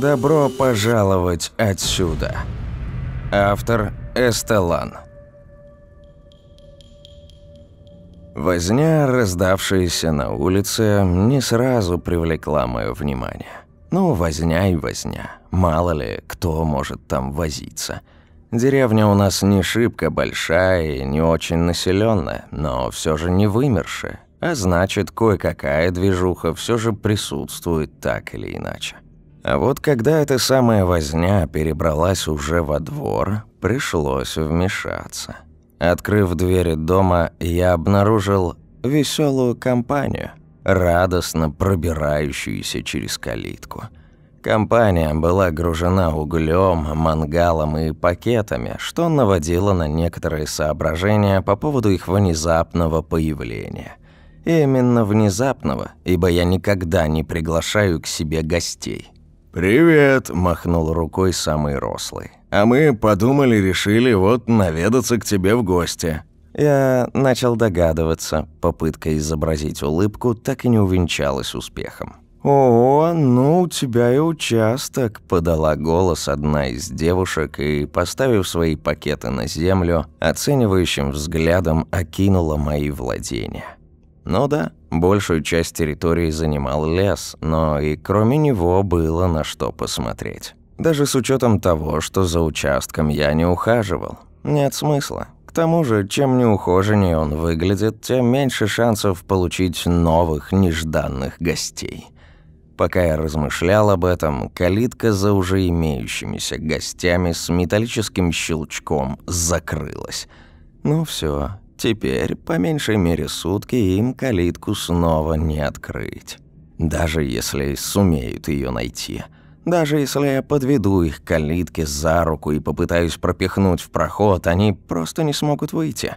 Добро пожаловать отсюда. Автор Эстелан. Возня, раздавшаяся на улице, не сразу привлекла мое внимание. Ну, возня и возня. Мало ли, кто может там возиться. Деревня у нас не шибко большая и не очень населенная, но все же не вымершая. А значит, кое-какая движуха все же присутствует так или иначе. А вот когда эта самая возня перебралась уже во двор, пришлось вмешаться. Открыв двери дома, я обнаружил веселую компанию, радостно пробирающуюся через калитку. Компания была гружена углем, мангалом и пакетами, что наводило на некоторые соображения по поводу их внезапного появления. Именно внезапного, ибо я никогда не приглашаю к себе гостей. «Привет», – махнул рукой самый рослый. «А мы подумали, решили вот наведаться к тебе в гости». Я начал догадываться. Попытка изобразить улыбку так и не увенчалась успехом. «О, ну у тебя и участок», – подала голос одна из девушек и, поставив свои пакеты на землю, оценивающим взглядом окинула мои владения. Ну да, большую часть территории занимал лес, но и кроме него было на что посмотреть. Даже с учетом того, что за участком я не ухаживал. Нет смысла. К тому же, чем неухоженнее он выглядит, тем меньше шансов получить новых нежданных гостей. Пока я размышлял об этом, калитка за уже имеющимися гостями с металлическим щелчком закрылась. Ну все, Теперь, по меньшей мере сутки, им калитку снова не открыть. Даже если сумеют ее найти. Даже если я подведу их к калитке за руку и попытаюсь пропихнуть в проход, они просто не смогут выйти.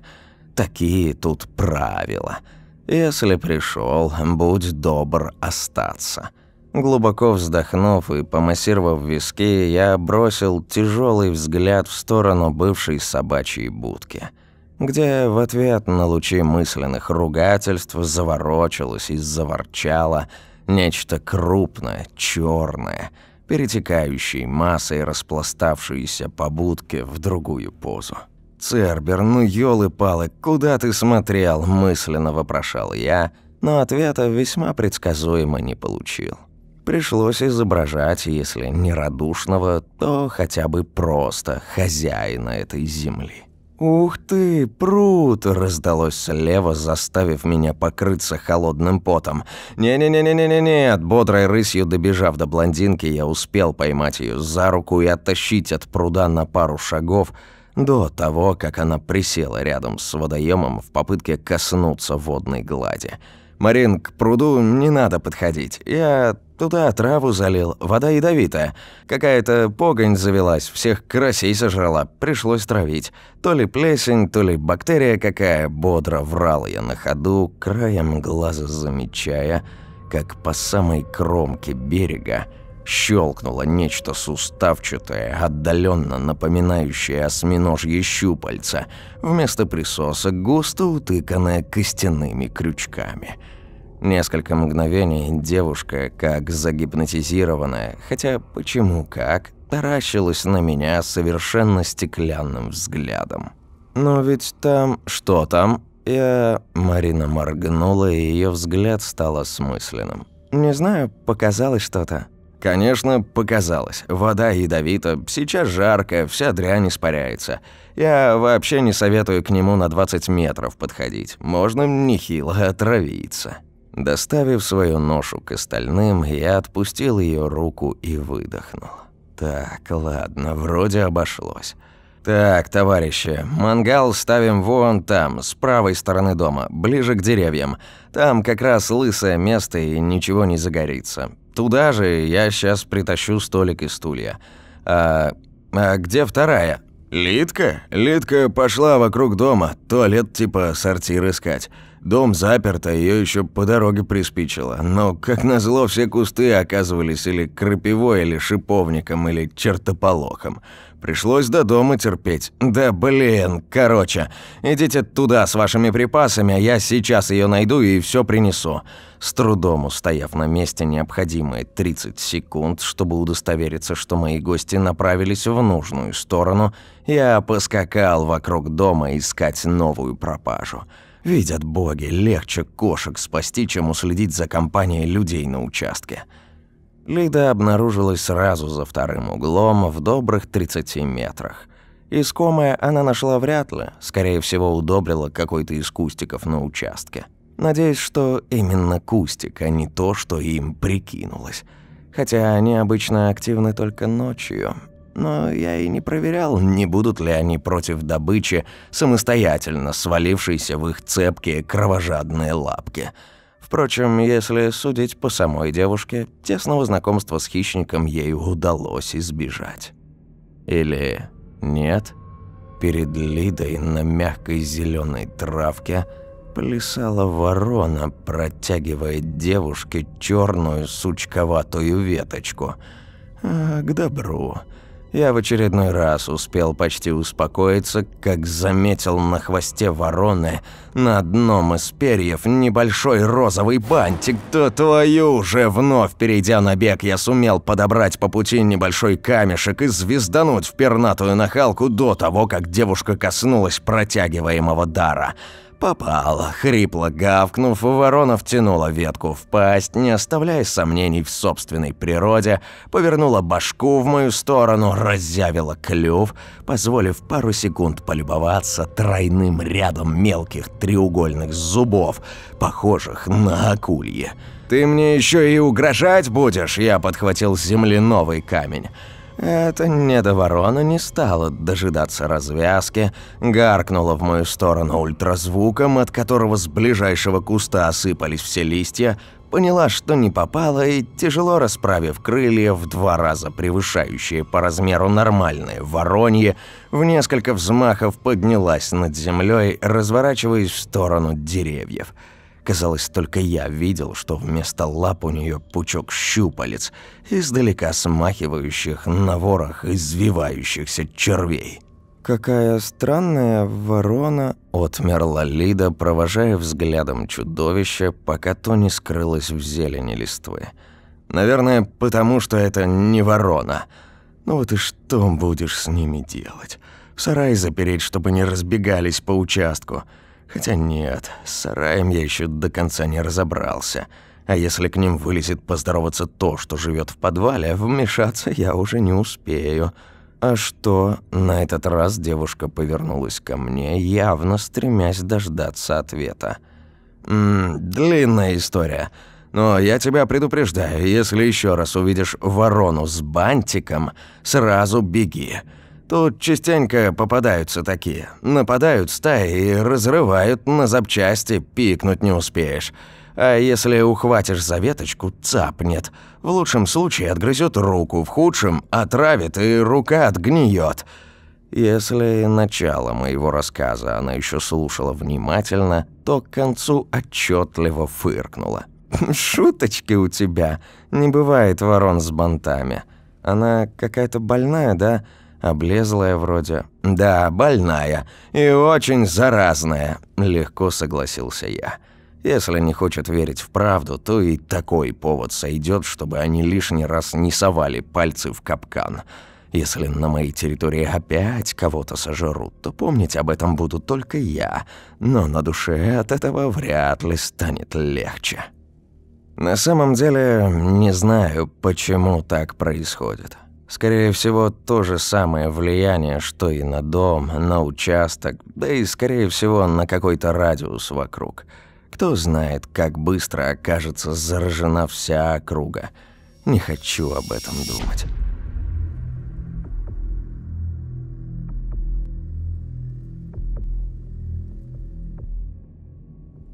Такие тут правила. Если пришел, будь добр остаться. Глубоко вздохнув и помассировав виски, я бросил тяжелый взгляд в сторону бывшей собачьей будки – где в ответ на лучи мысленных ругательств заворочилось и заворчало нечто крупное, черное, перетекающей массой распластавшееся по будке в другую позу. «Цербер, ну ёлы-палы, куда ты смотрел?» – мысленно вопрошал я, но ответа весьма предсказуемо не получил. Пришлось изображать, если не радушного, то хотя бы просто хозяина этой земли. «Ух ты, пруд!» – раздалось слева, заставив меня покрыться холодным потом. «Не-не-не-не-не-не!» Бодрой рысью добежав до блондинки, я успел поймать ее за руку и оттащить от пруда на пару шагов до того, как она присела рядом с водоемом в попытке коснуться водной глади. «Марин, к пруду не надо подходить. Я туда траву залил, вода ядовитая. Какая-то погонь завелась, всех карасей сожрала, пришлось травить. То ли плесень, то ли бактерия какая, бодро врал я на ходу, краем глаза замечая, как по самой кромке берега щелкнуло нечто суставчатое, отдаленно напоминающее осьминожье щупальца, вместо присосок густо утыканное костяными крючками. Несколько мгновений девушка, как загипнотизированная, хотя почему как, таращилась на меня совершенно стеклянным взглядом. «Но ведь там... что там?» Я... Марина моргнула, и ее взгляд стал осмысленным. «Не знаю, показалось что-то». Конечно, показалось. Вода ядовита, сейчас жарко, вся дрянь испаряется. Я вообще не советую к нему на 20 метров подходить. Можно нехило отравиться. Доставив свою ношу к остальным, я отпустил ее руку и выдохнул. Так, ладно, вроде обошлось. Так, товарищи, мангал ставим вон там, с правой стороны дома, ближе к деревьям. Там как раз лысое место и ничего не загорится. Туда же я сейчас притащу столик и стулья. А, а где вторая? Литка? Литка пошла вокруг дома, туалет типа сортир искать. Дом заперт, а ее еще по дороге приспичило. Но, как назло, все кусты оказывались или крапивой, или шиповником, или чертополохом. Пришлось до дома терпеть. Да блин, короче, идите туда с вашими припасами, а я сейчас ее найду и все принесу. С трудом устояв на месте необходимые 30 секунд, чтобы удостовериться, что мои гости направились в нужную сторону, я поскакал вокруг дома искать новую пропажу. Видят боги, легче кошек спасти, чем уследить за компанией людей на участке. Лида обнаружилась сразу за вторым углом в добрых 30 метрах. Искомое она нашла вряд ли, скорее всего, удобрила какой-то из кустиков на участке. Надеюсь, что именно кустик, а не то, что им прикинулось. Хотя они обычно активны только ночью. Но я и не проверял, не будут ли они против добычи, самостоятельно свалившейся в их цепкие кровожадные лапки – Впрочем, если судить по самой девушке, тесного знакомства с хищником ей удалось избежать. Или нет? Перед Лидой на мягкой зеленой травке плясала ворона, протягивая девушке черную сучковатую веточку. А, к добру. Я в очередной раз успел почти успокоиться, как заметил на хвосте вороны на одном из перьев небольшой розовый бантик. То твою же, вновь перейдя на бег, я сумел подобрать по пути небольшой камешек и звездануть в пернатую нахалку до того, как девушка коснулась протягиваемого дара – Попала, хрипло гавкнув, ворона втянула ветку в пасть, не оставляя сомнений в собственной природе, повернула башку в мою сторону, разъявила клюв, позволив пару секунд полюбоваться тройным рядом мелких треугольных зубов, похожих на акульи. «Ты мне еще и угрожать будешь?» Я подхватил с земли новый камень. Эта недоворона не стала дожидаться развязки, гаркнула в мою сторону ультразвуком, от которого с ближайшего куста осыпались все листья, поняла, что не попала и, тяжело расправив крылья, в два раза превышающие по размеру нормальные воронье, в несколько взмахов поднялась над землей, разворачиваясь в сторону деревьев – Казалось, только я видел, что вместо лап у нее пучок щупалец, издалека смахивающих на ворох извивающихся червей. «Какая странная ворона!» – отмерла Лида, провожая взглядом чудовище, пока то не скрылось в зелени листвы. «Наверное, потому что это не ворона. Ну вот и что будешь с ними делать? В сарай запереть, чтобы не разбегались по участку?» Хотя нет, с сараем я еще до конца не разобрался. А если к ним вылезет поздороваться то, что живет в подвале, вмешаться я уже не успею. А что? На этот раз девушка повернулась ко мне, явно стремясь дождаться ответа. «Ммм, длинная история. Но я тебя предупреждаю, если еще раз увидишь ворону с бантиком, сразу беги. Тут частенько попадаются такие. Нападают стаи и разрывают на запчасти, пикнуть не успеешь. А если ухватишь за веточку, цапнет. В лучшем случае отгрызет руку, в худшем – отравит, и рука отгниет. Если начало моего рассказа она еще слушала внимательно, то к концу отчетливо фыркнула. «Шуточки у тебя. Не бывает ворон с бантами. Она какая-то больная, да?» Облезлая вроде. «Да, больная. И очень заразная», — легко согласился я. Если не хочет верить в правду, то и такой повод сойдет, чтобы они лишний раз не совали пальцы в капкан. Если на моей территории опять кого-то сожрут, то помнить об этом буду только я, но на душе от этого вряд ли станет легче. На самом деле, не знаю, почему так происходит. Скорее всего, то же самое влияние, что и на дом, на участок, да и, скорее всего, на какой-то радиус вокруг. Кто знает, как быстро окажется заражена вся округа. Не хочу об этом думать.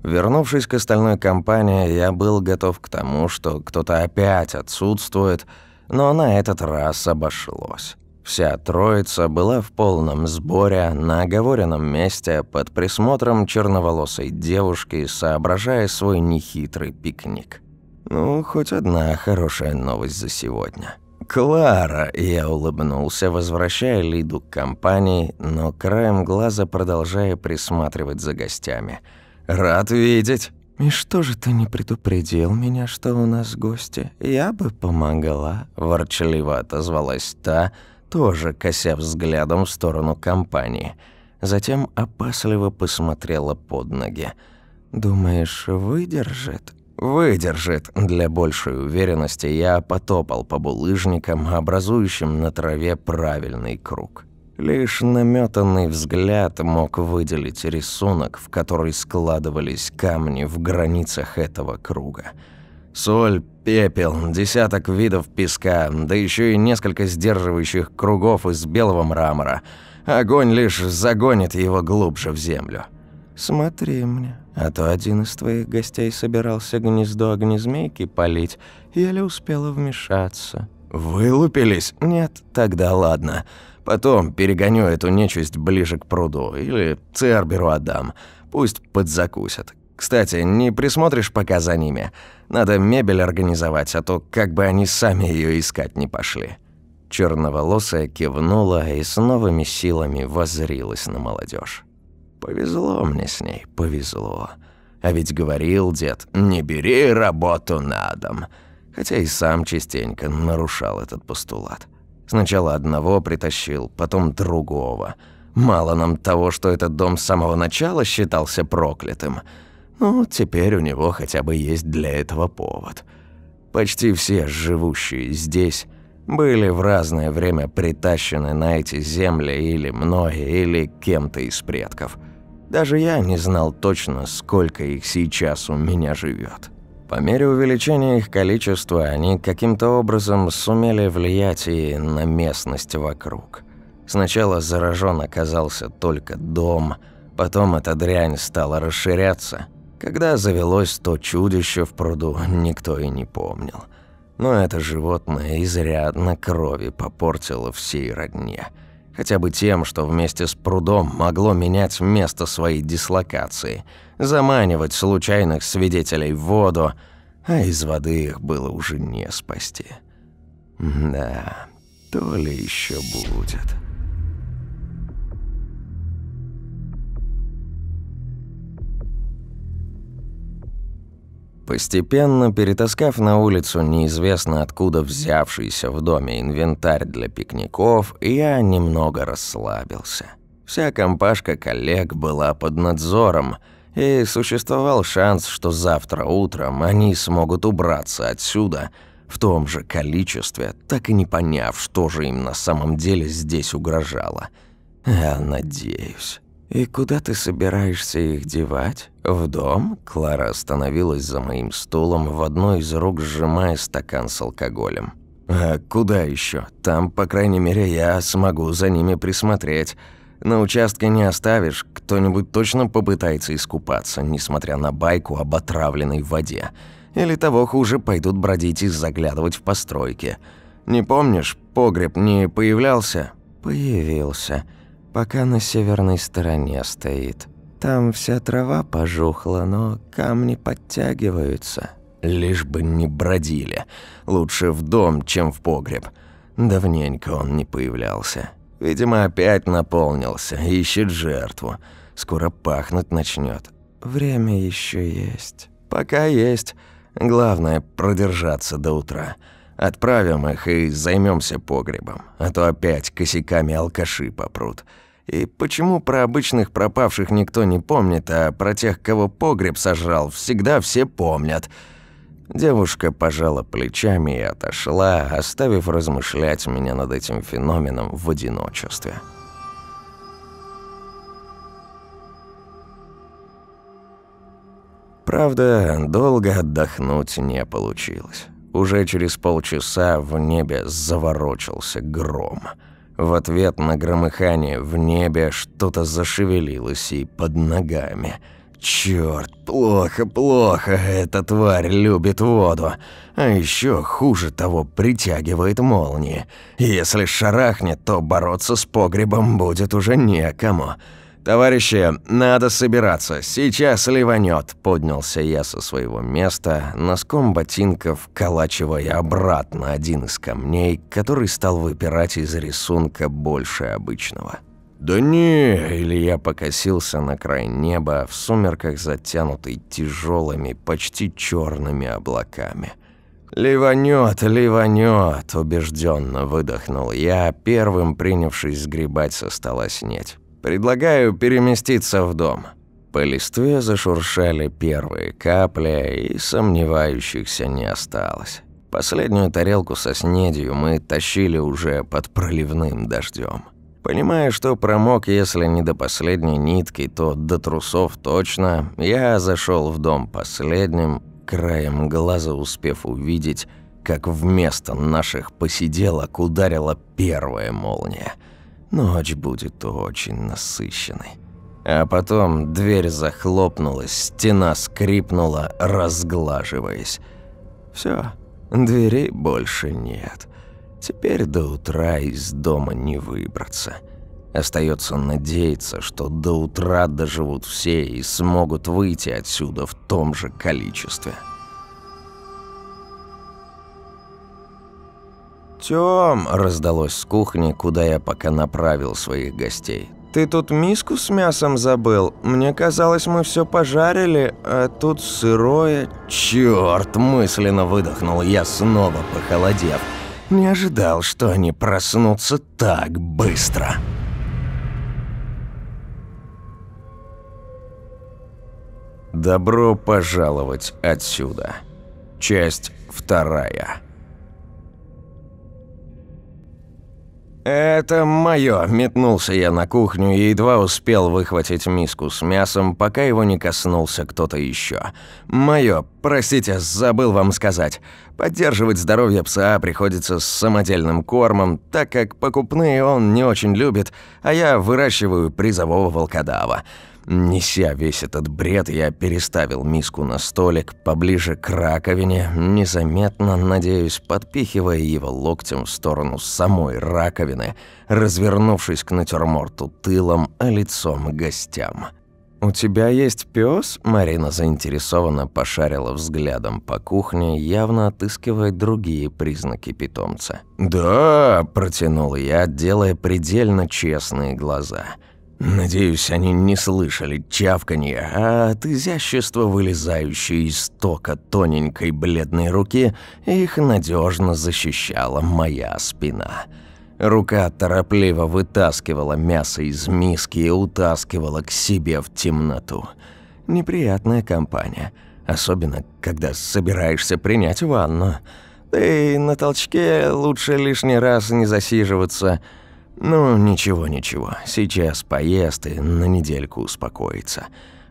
Вернувшись к остальной компании, я был готов к тому, что кто-то опять отсутствует – но на этот раз обошлось. Вся троица была в полном сборе на оговоренном месте под присмотром черноволосой девушки, соображая свой нехитрый пикник. Ну, хоть одна хорошая новость за сегодня. «Клара!» – я улыбнулся, возвращая Лиду к компании, но краем глаза продолжая присматривать за гостями. «Рад видеть!» «И что же ты не предупредил меня, что у нас гости? Я бы помогла», – ворчливо отозвалась та, тоже кося взглядом в сторону компании. Затем опасливо посмотрела под ноги. «Думаешь, выдержит?» Выдержит. Для большей уверенности я потопал по булыжникам, образующим на траве правильный круг. Лишь наметанный взгляд мог выделить рисунок, в который складывались камни в границах этого круга. Соль, пепел, десяток видов песка, да еще и несколько сдерживающих кругов из белого мрамора. Огонь лишь загонит его глубже в землю. «Смотри мне, а то один из твоих гостей собирался гнездо огнезмейки полить, еле успела вмешаться». «Вылупились?» «Нет, тогда ладно. Потом перегоню эту нечисть ближе к пруду, или Церберу отдам. Пусть подзакусят. Кстати, не присмотришь пока за ними? Надо мебель организовать, а то как бы они сами ее искать не пошли». Черноволосая кивнула и с новыми силами воззрилась на молодежь. Повезло мне с ней, повезло. А ведь говорил дед, не бери работу на дом. Хотя и сам частенько нарушал этот постулат. Сначала одного притащил, потом другого. Мало нам того, что этот дом с самого начала считался проклятым. Ну, теперь у него хотя бы есть для этого повод. Почти все живущие здесь были в разное время притащены на эти земли или мной, или кем-то из предков – даже я не знал точно, сколько их сейчас у меня живет. По мере увеличения их количества, они каким-то образом сумели влиять и на местность вокруг. Сначала заражен оказался только дом, потом эта дрянь стала расширяться. Когда завелось то чудище в пруду, никто и не помнил. Но это животное изрядно крови попортило всей родне – Хотя бы тем, что вместе с прудом могло менять место своей дислокации, заманивать случайных свидетелей в воду, а из воды их было уже не спасти. Да, то ли еще будет. Постепенно, перетаскав на улицу неизвестно откуда взявшийся в доме инвентарь для пикников, я немного расслабился. Вся компашка коллег была под надзором, и существовал шанс, что завтра утром они смогут убраться отсюда в том же количестве, так и не поняв, что же им на самом деле здесь угрожало. Я надеюсь. «И куда ты собираешься их девать? В дом?» Клара остановилась за моим стулом, в одной из рук сжимая стакан с алкоголем. «А куда еще? Там, по крайней мере, я смогу за ними присмотреть. На участке не оставишь, кто-нибудь точно попытается искупаться, несмотря на байку об отравленной воде. Или того хуже, пойдут бродить и заглядывать в постройки. Не помнишь, погреб не появлялся?» «Появился» пока на северной стороне стоит. Там вся трава пожухла, но камни подтягиваются. Лишь бы не бродили. Лучше в дом, чем в погреб. Давненько он не появлялся. Видимо, опять наполнился, ищет жертву. Скоро пахнуть начнет. Время еще есть. Пока есть. Главное продержаться до утра. Отправим их и займемся погребом, а то опять косяками алкаши попрут. И почему про обычных пропавших никто не помнит, а про тех, кого погреб сожрал, всегда все помнят? Девушка пожала плечами и отошла, оставив размышлять меня над этим феноменом в одиночестве. Правда, долго отдохнуть не получилось. Уже через полчаса в небе заворочился гром – в ответ на громыхание в небе что-то зашевелилось и под ногами. Черт, плохо, плохо, эта тварь любит воду. А еще хуже того, притягивает молнии. Если шарахнет, то бороться с погребом будет уже некому. «Товарищи, надо собираться, сейчас ливанет. поднялся я со своего места, носком ботинков калачивая обратно один из камней, который стал выпирать из рисунка больше обычного. «Да не!» – Илья покосился на край неба, в сумерках затянутый тяжелыми, почти черными облаками. «Ливанет, ливанет!» – убежденно выдохнул я, первым принявшись сгребать со стола снеть. «Предлагаю переместиться в дом». По листве зашуршали первые капли, и сомневающихся не осталось. Последнюю тарелку со снедью мы тащили уже под проливным дождем. Понимая, что промок, если не до последней нитки, то до трусов точно, я зашел в дом последним, краем глаза успев увидеть, как вместо наших посиделок ударила первая молния. Ночь будет очень насыщенной. А потом дверь захлопнулась, стена скрипнула, разглаживаясь. Все, дверей больше нет. Теперь до утра из дома не выбраться. Остается надеяться, что до утра доживут все и смогут выйти отсюда в том же количестве. «Тём!» – раздалось с кухни, куда я пока направил своих гостей. «Ты тут миску с мясом забыл? Мне казалось, мы все пожарили, а тут сырое...» «Чёрт!» – мысленно выдохнул я, снова похолодев – не ожидал, что они проснутся так быстро. Добро пожаловать отсюда. Часть вторая. «Это моё!» – метнулся я на кухню и едва успел выхватить миску с мясом, пока его не коснулся кто-то ещё. «Моё! Простите, забыл вам сказать. Поддерживать здоровье пса приходится с самодельным кормом, так как покупные он не очень любит, а я выращиваю призового волкодава». Неся весь этот бред, я переставил миску на столик поближе к раковине, незаметно, надеюсь, подпихивая его локтем в сторону самой раковины, развернувшись к натюрморту тылом, а лицом гостям. «У тебя есть пес? Марина заинтересованно пошарила взглядом по кухне, явно отыскивая другие признаки питомца. «Да», – протянул я, делая предельно честные глаза – Надеюсь, они не слышали чавканья, а от изящества, вылезающей из тока тоненькой бледной руки, их надежно защищала моя спина. Рука торопливо вытаскивала мясо из миски и утаскивала к себе в темноту. Неприятная компания, особенно когда собираешься принять ванну. Да и на толчке лучше лишний раз не засиживаться – ну, ничего, ничего. Сейчас поест и на недельку успокоится.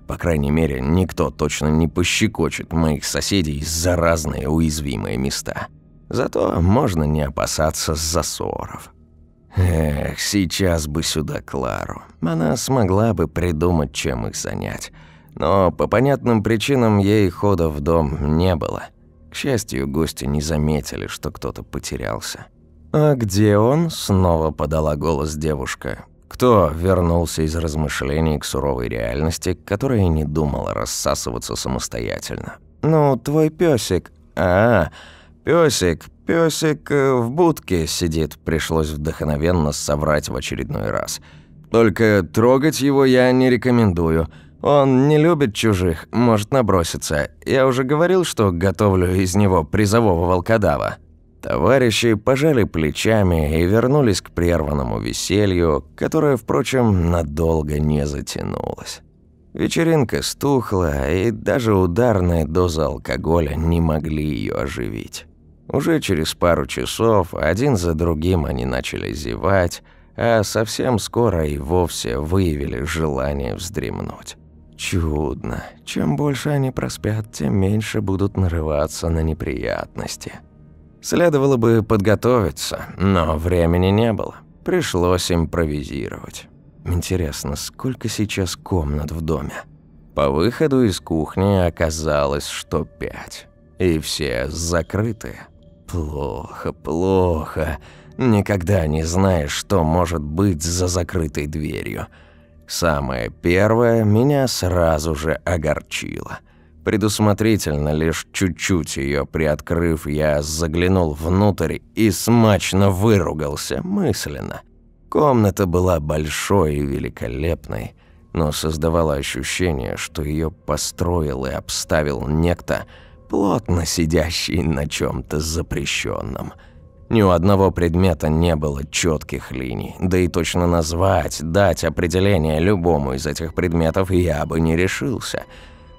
По крайней мере, никто точно не пощекочет моих соседей за разные уязвимые места. Зато можно не опасаться засоров. Эх, сейчас бы сюда Клару. Она смогла бы придумать, чем их занять. Но по понятным причинам ей хода в дом не было. К счастью, гости не заметили, что кто-то потерялся. «А где он?» – снова подала голос девушка. Кто вернулся из размышлений к суровой реальности, которая не думала рассасываться самостоятельно? «Ну, твой песик. А, песик, песик э, в будке сидит», пришлось вдохновенно соврать в очередной раз. «Только трогать его я не рекомендую. Он не любит чужих, может наброситься. Я уже говорил, что готовлю из него призового волкодава». Товарищи пожали плечами и вернулись к прерванному веселью, которое, впрочем, надолго не затянулось. Вечеринка стухла, и даже ударная доза алкоголя не могли ее оживить. Уже через пару часов один за другим они начали зевать, а совсем скоро и вовсе выявили желание вздремнуть. Чудно. Чем больше они проспят, тем меньше будут нарываться на неприятности. Следовало бы подготовиться, но времени не было. Пришлось импровизировать. Интересно, сколько сейчас комнат в доме? По выходу из кухни оказалось, что пять. И все закрыты. Плохо, плохо. Никогда не знаешь, что может быть за закрытой дверью. Самое первое меня сразу же огорчило. Предусмотрительно, лишь чуть-чуть ее приоткрыв, я заглянул внутрь и смачно выругался мысленно. Комната была большой и великолепной, но создавало ощущение, что ее построил и обставил некто, плотно сидящий на чем то запрещенном. Ни у одного предмета не было четких линий, да и точно назвать, дать определение любому из этих предметов я бы не решился.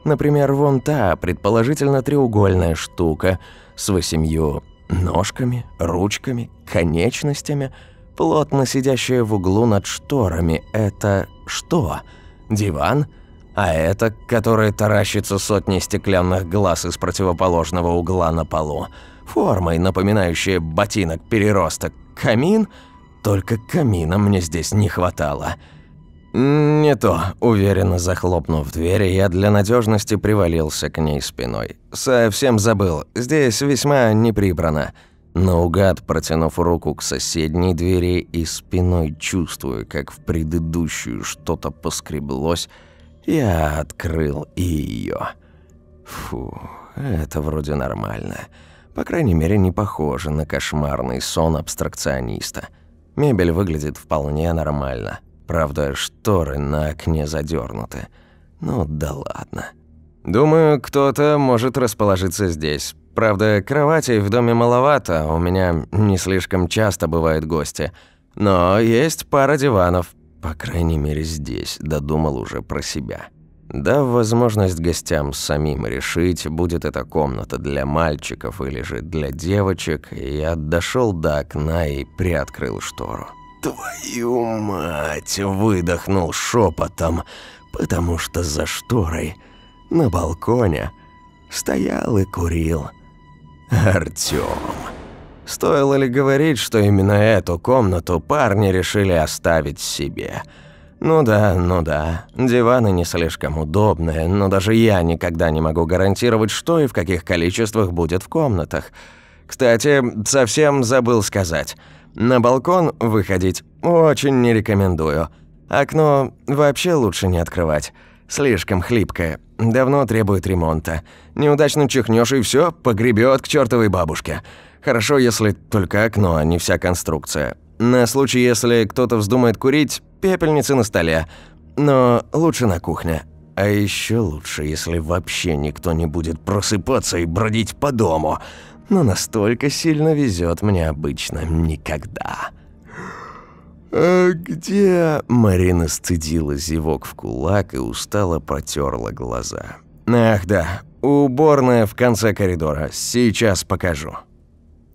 Например, вон та, предположительно треугольная штука с восемью ножками, ручками, конечностями, плотно сидящая в углу над шторами, это что? Диван? А это, который таращится сотни стеклянных глаз из противоположного угла на полу – формой, напоминающая ботинок-переросток. Камин? Только камина мне здесь не хватало. «Не то», – уверенно захлопнув дверь, я для надежности привалился к ней спиной. «Совсем забыл, здесь весьма не прибрано». Наугад, протянув руку к соседней двери и спиной чувствуя, как в предыдущую что-то поскреблось, я открыл и ее. Фу, это вроде нормально. По крайней мере, не похоже на кошмарный сон абстракциониста. Мебель выглядит вполне нормально. Правда, шторы на окне задернуты. Ну да ладно. Думаю, кто-то может расположиться здесь. Правда, кроватей в доме маловато, у меня не слишком часто бывают гости. Но есть пара диванов, по крайней мере здесь, додумал уже про себя. Дав возможность гостям самим решить, будет эта комната для мальчиков или же для девочек, я дошел до окна и приоткрыл штору. «Твою мать!» – выдохнул шепотом, потому что за шторой на балконе стоял и курил Артём. Стоило ли говорить, что именно эту комнату парни решили оставить себе – ну да, ну да. Диваны не слишком удобные, но даже я никогда не могу гарантировать, что и в каких количествах будет в комнатах. Кстати, совсем забыл сказать. На балкон выходить очень не рекомендую. Окно вообще лучше не открывать. Слишком хлипкое, давно требует ремонта. Неудачно чихнешь и все, погребет к чертовой бабушке. Хорошо, если только окно, а не вся конструкция. На случай, если кто-то вздумает курить, пепельницы на столе. Но лучше на кухне. А еще лучше, если вообще никто не будет просыпаться и бродить по дому. Но настолько сильно везет мне обычно никогда. «А где...» Марина стыдила зевок в кулак и устало протерла глаза. «Ах да, уборная в конце коридора. Сейчас покажу».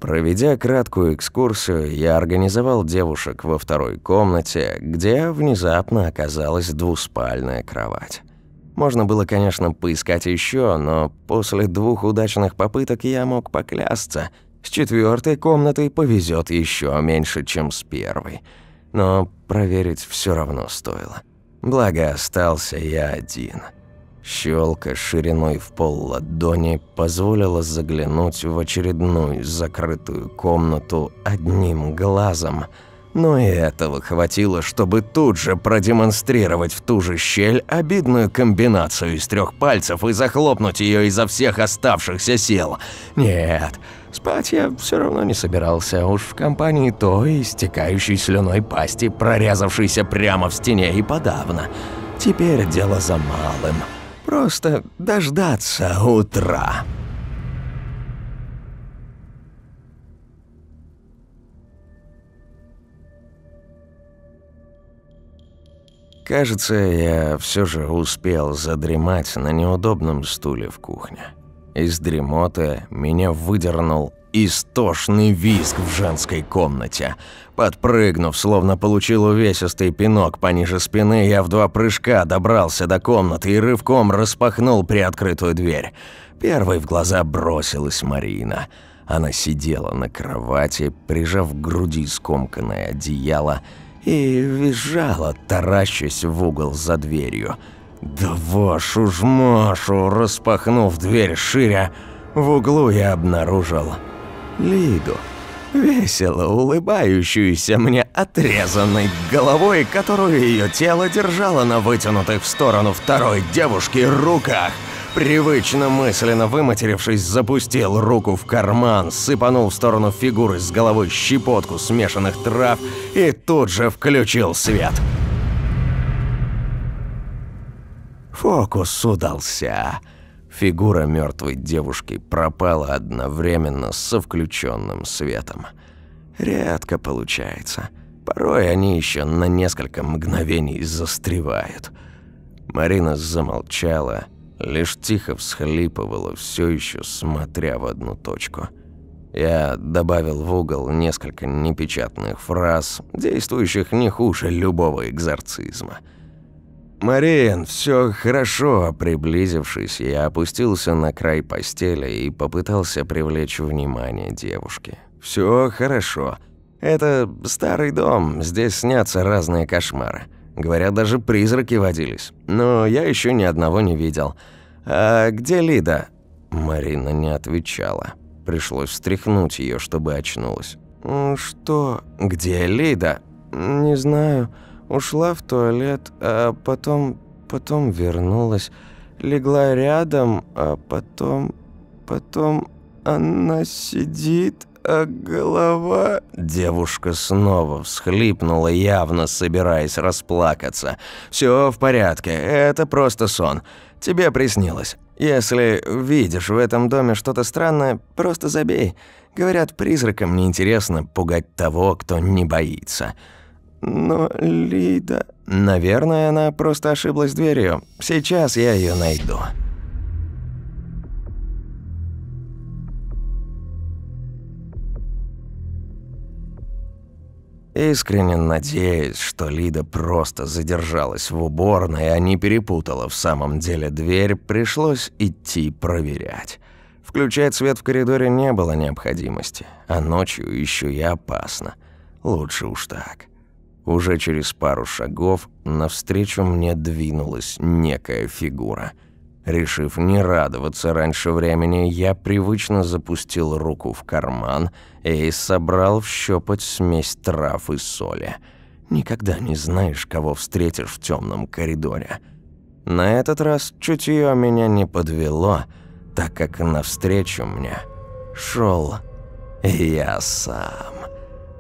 Проведя краткую экскурсию, я организовал девушек во второй комнате, где внезапно оказалась двуспальная кровать. Можно было, конечно, поискать еще, но после двух удачных попыток я мог поклясться. С четвертой комнатой повезет еще меньше, чем с первой. Но проверить все равно стоило. Благо, остался я один – Щелка шириной в пол ладони позволила заглянуть в очередную закрытую комнату одним глазом, но и этого хватило, чтобы тут же продемонстрировать в ту же щель обидную комбинацию из трех пальцев и захлопнуть ее изо всех оставшихся сил. Нет, спать я все равно не собирался, уж в компании той истекающей слюной пасти, прорезавшейся прямо в стене и подавно. Теперь дело за малым – Просто дождаться утра. Кажется, я все же успел задремать на неудобном стуле в кухне. Из дремоты меня выдернул Истошный визг в женской комнате. Подпрыгнув, словно получил увесистый пинок пониже спины, я в два прыжка добрался до комнаты и рывком распахнул приоткрытую дверь. Первой в глаза бросилась Марина. Она сидела на кровати, прижав к груди скомканное одеяло, и визжала, таращась в угол за дверью. Да вашу ж Машу, распахнув дверь шире, в углу я обнаружил Лиду, весело улыбающуюся мне отрезанной головой, которую ее тело держало на вытянутых в сторону второй девушки руках. Привычно мысленно выматерившись, запустил руку в карман, сыпанул в сторону фигуры с головой щепотку смешанных трав и тут же включил свет. Фокус удался. Фигура мертвой девушки пропала одновременно со включенным светом. Редко получается. Порой они еще на несколько мгновений застревают. Марина замолчала, лишь тихо всхлипывала, все еще смотря в одну точку. Я добавил в угол несколько непечатных фраз, действующих не хуже любого экзорцизма – «Марин, все хорошо», приблизившись, я опустился на край постели и попытался привлечь внимание девушки. Все хорошо. Это старый дом, здесь снятся разные кошмары. Говорят, даже призраки водились. Но я еще ни одного не видел. А где Лида?» Марина не отвечала. Пришлось встряхнуть ее, чтобы очнулась. «Что? Где Лида?» «Не знаю». Ушла в туалет, а потом... потом вернулась. Легла рядом, а потом... потом... Она сидит, а голова... Девушка снова всхлипнула, явно собираясь расплакаться. Все в порядке, это просто сон. Тебе приснилось. Если видишь в этом доме что-то странное, просто забей. Говорят, призракам неинтересно пугать того, кто не боится. Но Лида... Наверное, она просто ошиблась дверью. Сейчас я ее найду. Искренне надеясь, что Лида просто задержалась в уборной, а не перепутала в самом деле дверь, пришлось идти проверять. Включать свет в коридоре не было необходимости, а ночью еще и опасно. Лучше уж так. Уже через пару шагов навстречу мне двинулась некая фигура. Решив не радоваться раньше времени, я привычно запустил руку в карман и собрал в щепоть смесь трав и соли. Никогда не знаешь, кого встретишь в темном коридоре. На этот раз чутье меня не подвело, так как навстречу мне шел я сам.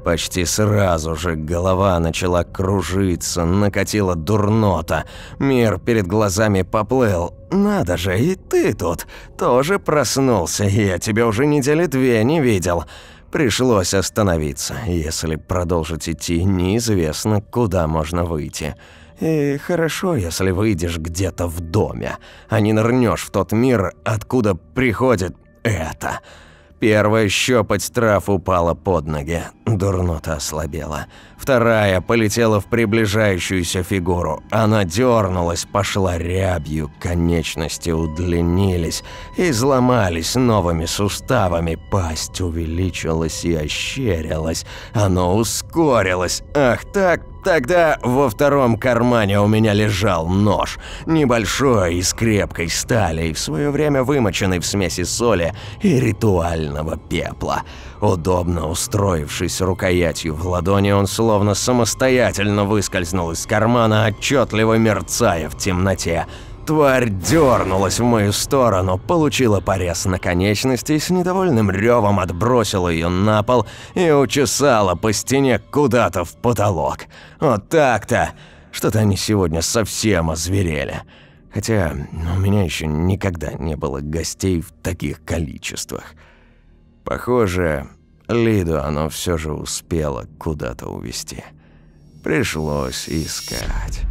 Почти сразу же голова начала кружиться, накатила дурнота. Мир перед глазами поплыл. «Надо же, и ты тут тоже проснулся, я тебя уже недели две не видел». Пришлось остановиться. Если продолжить идти, неизвестно, куда можно выйти. И хорошо, если выйдешь где-то в доме, а не нырнешь в тот мир, откуда приходит это. Первая щепоть трав упала под ноги, дурнота ослабела. Вторая полетела в приближающуюся фигуру. Она дернулась, пошла рябью, конечности удлинились, изломались новыми суставами, пасть увеличилась и ощерилась. Оно ускорилось. Ах так, Тогда во втором кармане у меня лежал нож, небольшой, из крепкой стали, в свое время вымоченный в смеси соли и ритуального пепла. Удобно устроившись рукоятью в ладони, он словно самостоятельно выскользнул из кармана, отчетливо мерцая в темноте. Тварь дернулась в мою сторону, получила порез на конечности и с недовольным ревом отбросила ее на пол и учесала по стене куда-то в потолок. Вот так-то! Что-то они сегодня совсем озверели. Хотя у меня еще никогда не было гостей в таких количествах. Похоже, Лиду оно все же успело куда-то увести. Пришлось искать.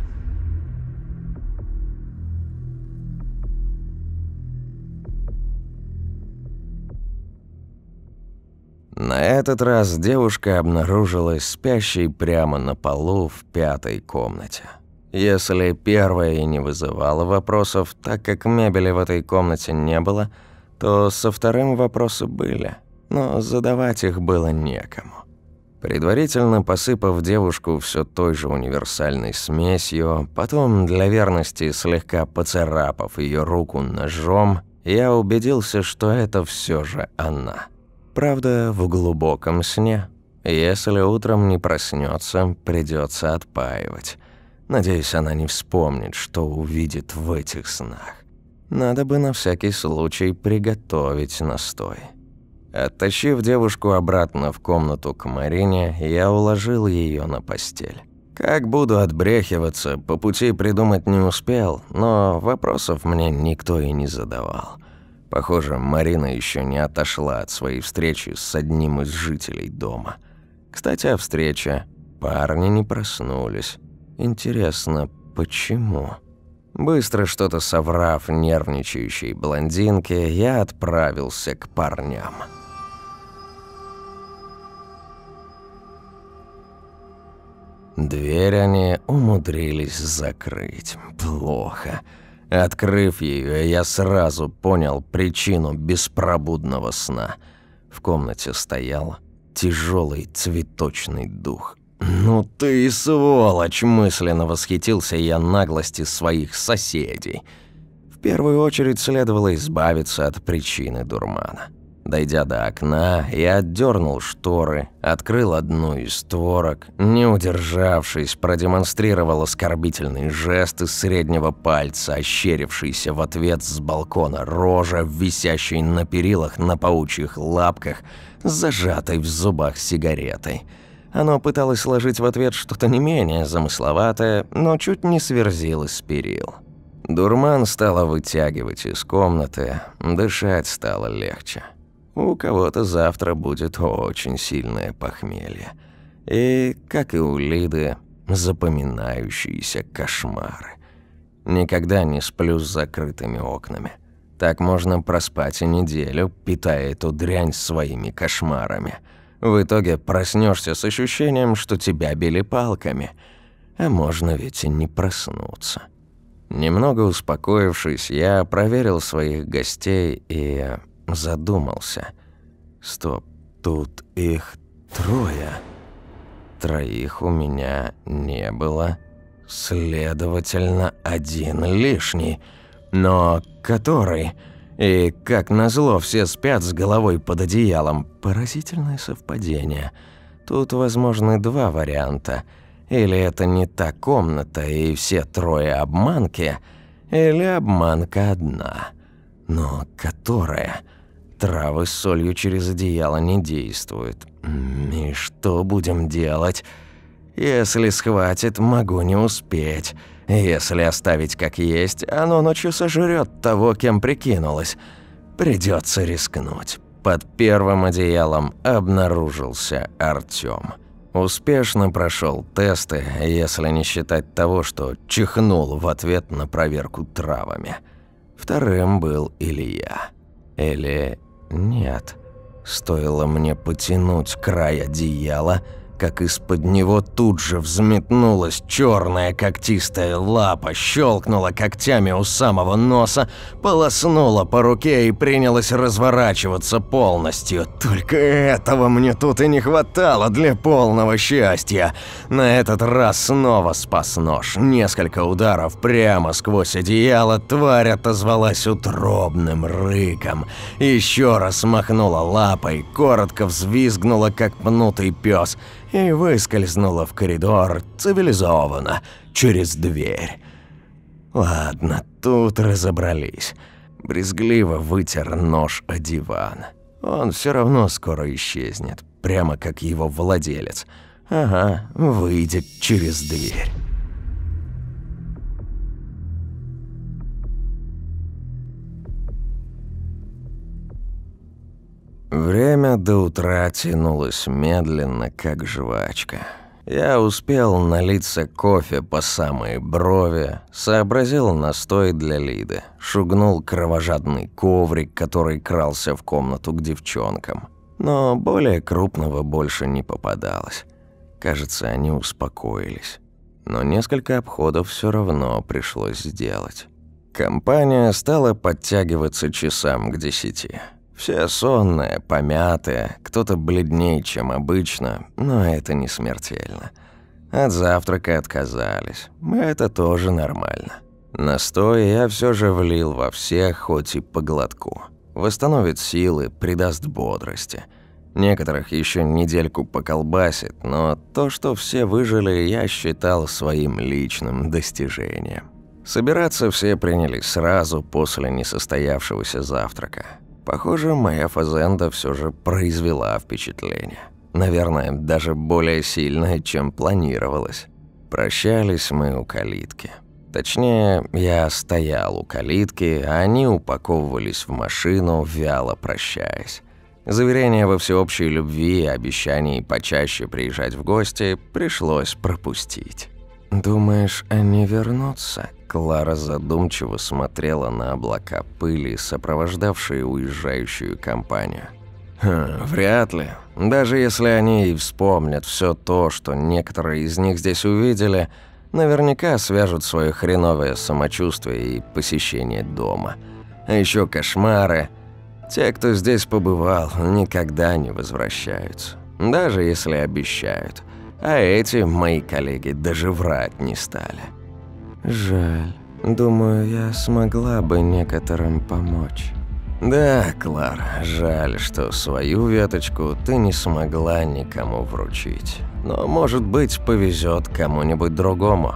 На этот раз девушка обнаружилась спящей прямо на полу в пятой комнате. Если первая и не вызывала вопросов, так как мебели в этой комнате не было, то со вторым вопросы были, но задавать их было некому. Предварительно посыпав девушку все той же универсальной смесью, потом для верности слегка поцарапав ее руку ножом, я убедился, что это все же она. Правда, в глубоком сне. Если утром не проснется, придется отпаивать. Надеюсь, она не вспомнит, что увидит в этих снах. Надо бы на всякий случай приготовить настой. Оттащив девушку обратно в комнату к Марине, я уложил ее на постель. Как буду отбрехиваться, по пути придумать не успел, но вопросов мне никто и не задавал. Похоже, Марина еще не отошла от своей встречи с одним из жителей дома. Кстати, о встрече. Парни не проснулись. Интересно, почему? Быстро что-то соврав нервничающей блондинке, я отправился к парням. Дверь они умудрились закрыть. Плохо. Открыв ее, я сразу понял причину беспробудного сна. В комнате стоял тяжелый цветочный дух. «Ну ты сволочь!» – мысленно восхитился я наглости своих соседей. В первую очередь следовало избавиться от причины дурмана. Дойдя до окна, я отдернул шторы, открыл одну из створок, не удержавшись, продемонстрировал оскорбительный жест из среднего пальца, ощерившийся в ответ с балкона рожа, висящей на перилах на паучьих лапках, зажатой в зубах сигаретой. Оно пыталось сложить в ответ что-то не менее замысловатое, но чуть не сверзилось с перил. Дурман стало вытягивать из комнаты, дышать стало легче. У кого-то завтра будет очень сильное похмелье. И, как и у Лиды, запоминающиеся кошмары. Никогда не сплю с закрытыми окнами. Так можно проспать и неделю, питая эту дрянь своими кошмарами. В итоге проснешься с ощущением, что тебя били палками. А можно ведь и не проснуться. Немного успокоившись, я проверил своих гостей и задумался. Стоп, тут их трое. Троих у меня не было. Следовательно, один лишний. Но который? И, как назло, все спят с головой под одеялом. Поразительное совпадение. Тут возможны два варианта. Или это не та комната, и все трое обманки, или обманка одна. Но которая? Травы с солью через одеяло не действуют. И что будем делать? Если схватит, могу не успеть. Если оставить как есть, оно ночью сожрет того, кем прикинулось. Придется рискнуть. Под первым одеялом обнаружился Артём. Успешно прошел тесты, если не считать того, что чихнул в ответ на проверку травами. Вторым был Илья. Или нет. Стоило мне потянуть край одеяла – как из-под него тут же взметнулась черная когтистая лапа, щелкнула когтями у самого носа, полоснула по руке и принялась разворачиваться полностью. Только этого мне тут и не хватало для полного счастья. На этот раз снова спас нож. Несколько ударов прямо сквозь одеяло, тварь отозвалась утробным рыком. Еще раз махнула лапой, коротко взвизгнула, как пнутый пес – и выскользнула в коридор цивилизованно, через дверь. Ладно, тут разобрались. Брезгливо вытер нож о диван. Он все равно скоро исчезнет, прямо как его владелец. Ага, выйдет через дверь. Время до утра тянулось медленно, как жвачка. Я успел налиться кофе по самые брови, сообразил настой для Лиды, шугнул кровожадный коврик, который крался в комнату к девчонкам. Но более крупного больше не попадалось. Кажется, они успокоились. Но несколько обходов все равно пришлось сделать. Компания стала подтягиваться часам к десяти. Все сонные, помятые, кто-то бледнее, чем обычно, но это не смертельно. От завтрака отказались. Это тоже нормально. Настой я все же влил во всех, хоть и по глотку. Восстановит силы, придаст бодрости. Некоторых еще недельку поколбасит, но то, что все выжили, я считал своим личным достижением. Собираться все принялись сразу после несостоявшегося завтрака. Похоже, моя фазенда все же произвела впечатление. Наверное, даже более сильное, чем планировалось. Прощались мы у калитки. Точнее, я стоял у калитки, а они упаковывались в машину, вяло прощаясь. Заверения во всеобщей любви и обещаний почаще приезжать в гости пришлось пропустить. «Думаешь, они вернутся?» Клара задумчиво смотрела на облака пыли, сопровождавшие уезжающую компанию. Хм, вряд ли. Даже если они и вспомнят все то, что некоторые из них здесь увидели, наверняка свяжут свое хреновое самочувствие и посещение дома. А еще кошмары. Те, кто здесь побывал, никогда не возвращаются. Даже если обещают. А эти, мои коллеги, даже врать не стали. Жаль. Думаю, я смогла бы некоторым помочь. Да, Клар, жаль, что свою веточку ты не смогла никому вручить. Но, может быть, повезет кому-нибудь другому.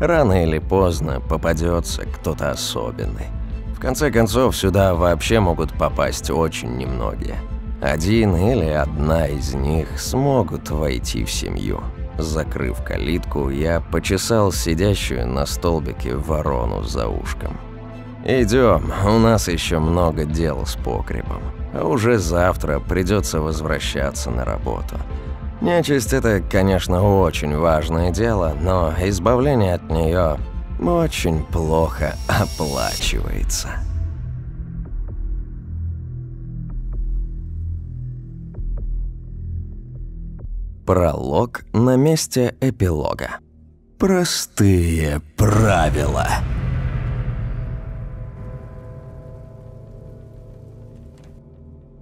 Рано или поздно попадется кто-то особенный. В конце концов, сюда вообще могут попасть очень немногие. Один или одна из них смогут войти в семью. Закрыв калитку, я почесал сидящую на столбике ворону за ушком. Идем, у нас еще много дел с погребом. А уже завтра придется возвращаться на работу. Нечисть – это, конечно, очень важное дело, но избавление от нее очень плохо оплачивается. Пролог на месте эпилога. Простые правила.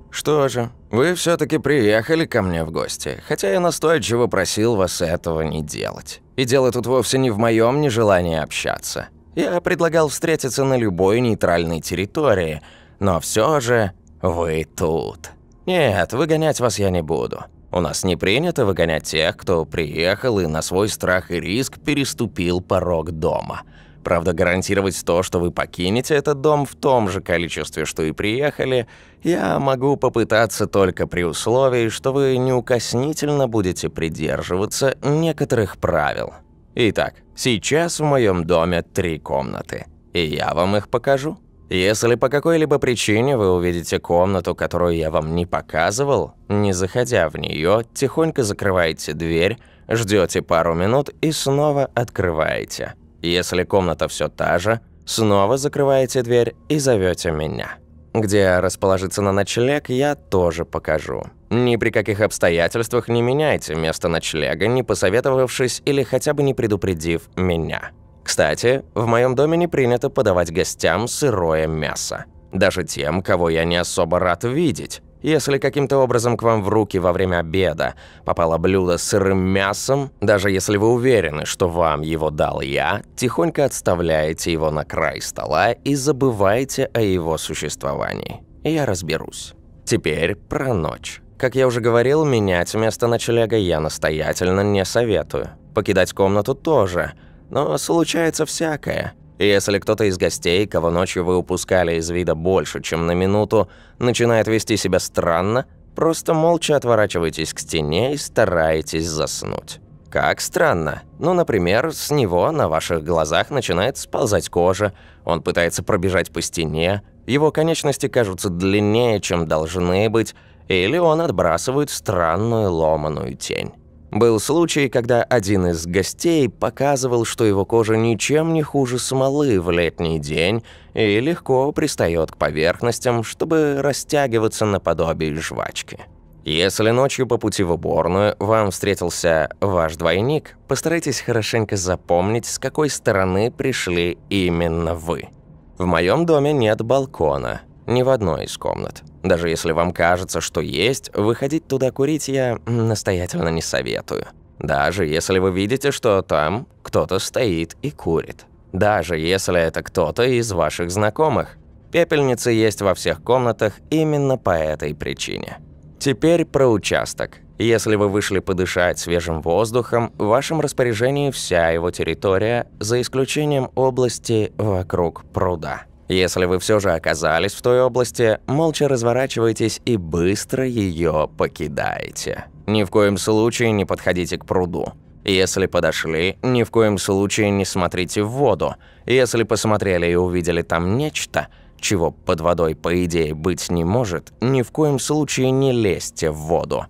Что же, вы все таки приехали ко мне в гости, хотя я настойчиво просил вас этого не делать. И дело тут вовсе не в моем нежелании общаться. Я предлагал встретиться на любой нейтральной территории, но все же вы тут. Нет, выгонять вас я не буду. У нас не принято выгонять тех, кто приехал и на свой страх и риск переступил порог дома. Правда, гарантировать то, что вы покинете этот дом в том же количестве, что и приехали, я могу попытаться только при условии, что вы неукоснительно будете придерживаться некоторых правил. Итак, сейчас в моем доме три комнаты, и я вам их покажу. Если по какой-либо причине вы увидите комнату, которую я вам не показывал, не заходя в нее, тихонько закрываете дверь, ждете пару минут и снова открываете. Если комната все та же, снова закрываете дверь и зовете меня. Где расположиться на ночлег, я тоже покажу. Ни при каких обстоятельствах не меняйте место ночлега, не посоветовавшись или хотя бы не предупредив меня. Кстати, в моем доме не принято подавать гостям сырое мясо. Даже тем, кого я не особо рад видеть. Если каким-то образом к вам в руки во время обеда попало блюдо с сырым мясом, даже если вы уверены, что вам его дал я, тихонько отставляете его на край стола и забываете о его существовании. Я разберусь. Теперь про ночь. Как я уже говорил, менять место ночлега я настоятельно не советую. Покидать комнату тоже – но случается всякое. Если кто-то из гостей, кого ночью вы упускали из вида больше, чем на минуту, начинает вести себя странно, просто молча отворачивайтесь к стене и стараетесь заснуть. Как странно. Ну, например, с него на ваших глазах начинает сползать кожа, он пытается пробежать по стене, его конечности кажутся длиннее, чем должны быть, или он отбрасывает странную ломаную тень. Был случай, когда один из гостей показывал, что его кожа ничем не хуже смолы в летний день и легко пристает к поверхностям, чтобы растягиваться наподобие жвачки. Если ночью по пути в уборную вам встретился ваш двойник, постарайтесь хорошенько запомнить, с какой стороны пришли именно вы. В моем доме нет балкона, Ни в одной из комнат. Даже если вам кажется, что есть, выходить туда курить я настоятельно не советую. Даже если вы видите, что там кто-то стоит и курит. Даже если это кто-то из ваших знакомых. Пепельницы есть во всех комнатах именно по этой причине. Теперь про участок. Если вы вышли подышать свежим воздухом, в вашем распоряжении вся его территория, за исключением области вокруг пруда. Если вы все же оказались в той области, молча разворачивайтесь и быстро ее покидаете. Ни в коем случае не подходите к пруду. Если подошли, ни в коем случае не смотрите в воду. Если посмотрели и увидели там нечто, чего под водой по идее быть не может, ни в коем случае не лезьте в воду.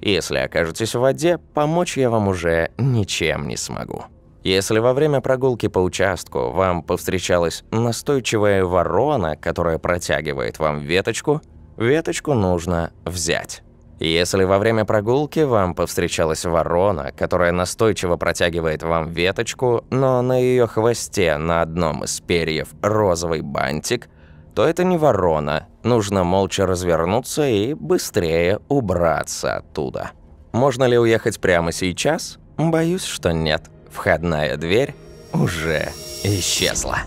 Если окажетесь в воде, помочь я вам уже ничем не смогу. Если во время прогулки по участку вам повстречалась настойчивая ворона, которая протягивает вам веточку, веточку нужно взять. Если во время прогулки вам повстречалась ворона, которая настойчиво протягивает вам веточку, но на ее хвосте на одном из перьев розовый бантик, то это не ворона. Нужно молча развернуться и быстрее убраться оттуда. Можно ли уехать прямо сейчас? Боюсь, что нет. Входная дверь уже исчезла.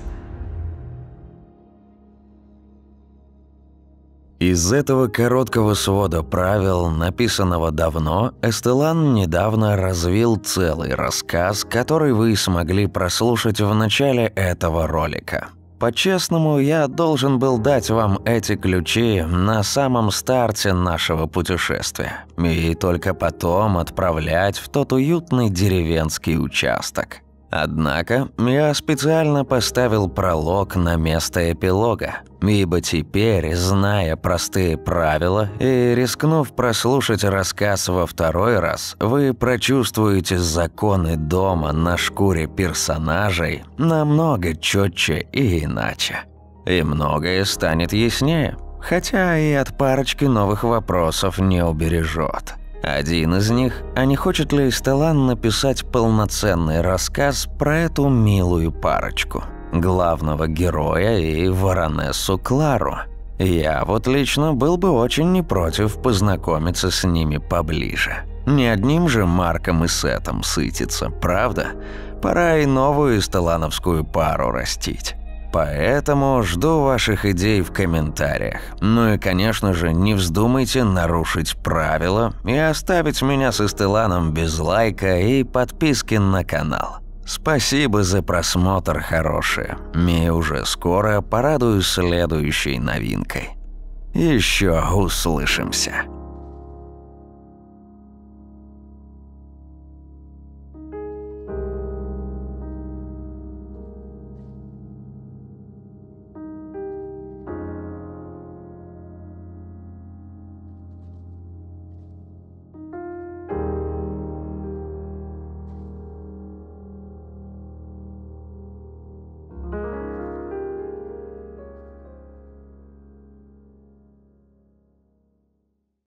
Из этого короткого свода правил, написанного давно, Эстелан недавно развил целый рассказ, который вы смогли прослушать в начале этого ролика. По-честному, я должен был дать вам эти ключи на самом старте нашего путешествия. И только потом отправлять в тот уютный деревенский участок. Однако я специально поставил пролог на место эпилога, ибо теперь, зная простые правила и рискнув прослушать рассказ во второй раз, вы прочувствуете законы дома на шкуре персонажей намного четче и иначе. И многое станет яснее, хотя и от парочки новых вопросов не убережет. Один из них – а не хочет ли Стеллан написать полноценный рассказ про эту милую парочку? Главного героя и воронессу Клару. Я вот лично был бы очень не против познакомиться с ними поближе. Не одним же Марком и Сетом сытиться, правда? Пора и новую стеллановскую пару растить. Поэтому жду ваших идей в комментариях. Ну и, конечно же, не вздумайте нарушить правила и оставить меня с Эстеланом без лайка и подписки на канал. Спасибо за просмотр, хорошие. И уже скоро порадую следующей новинкой. Еще услышимся.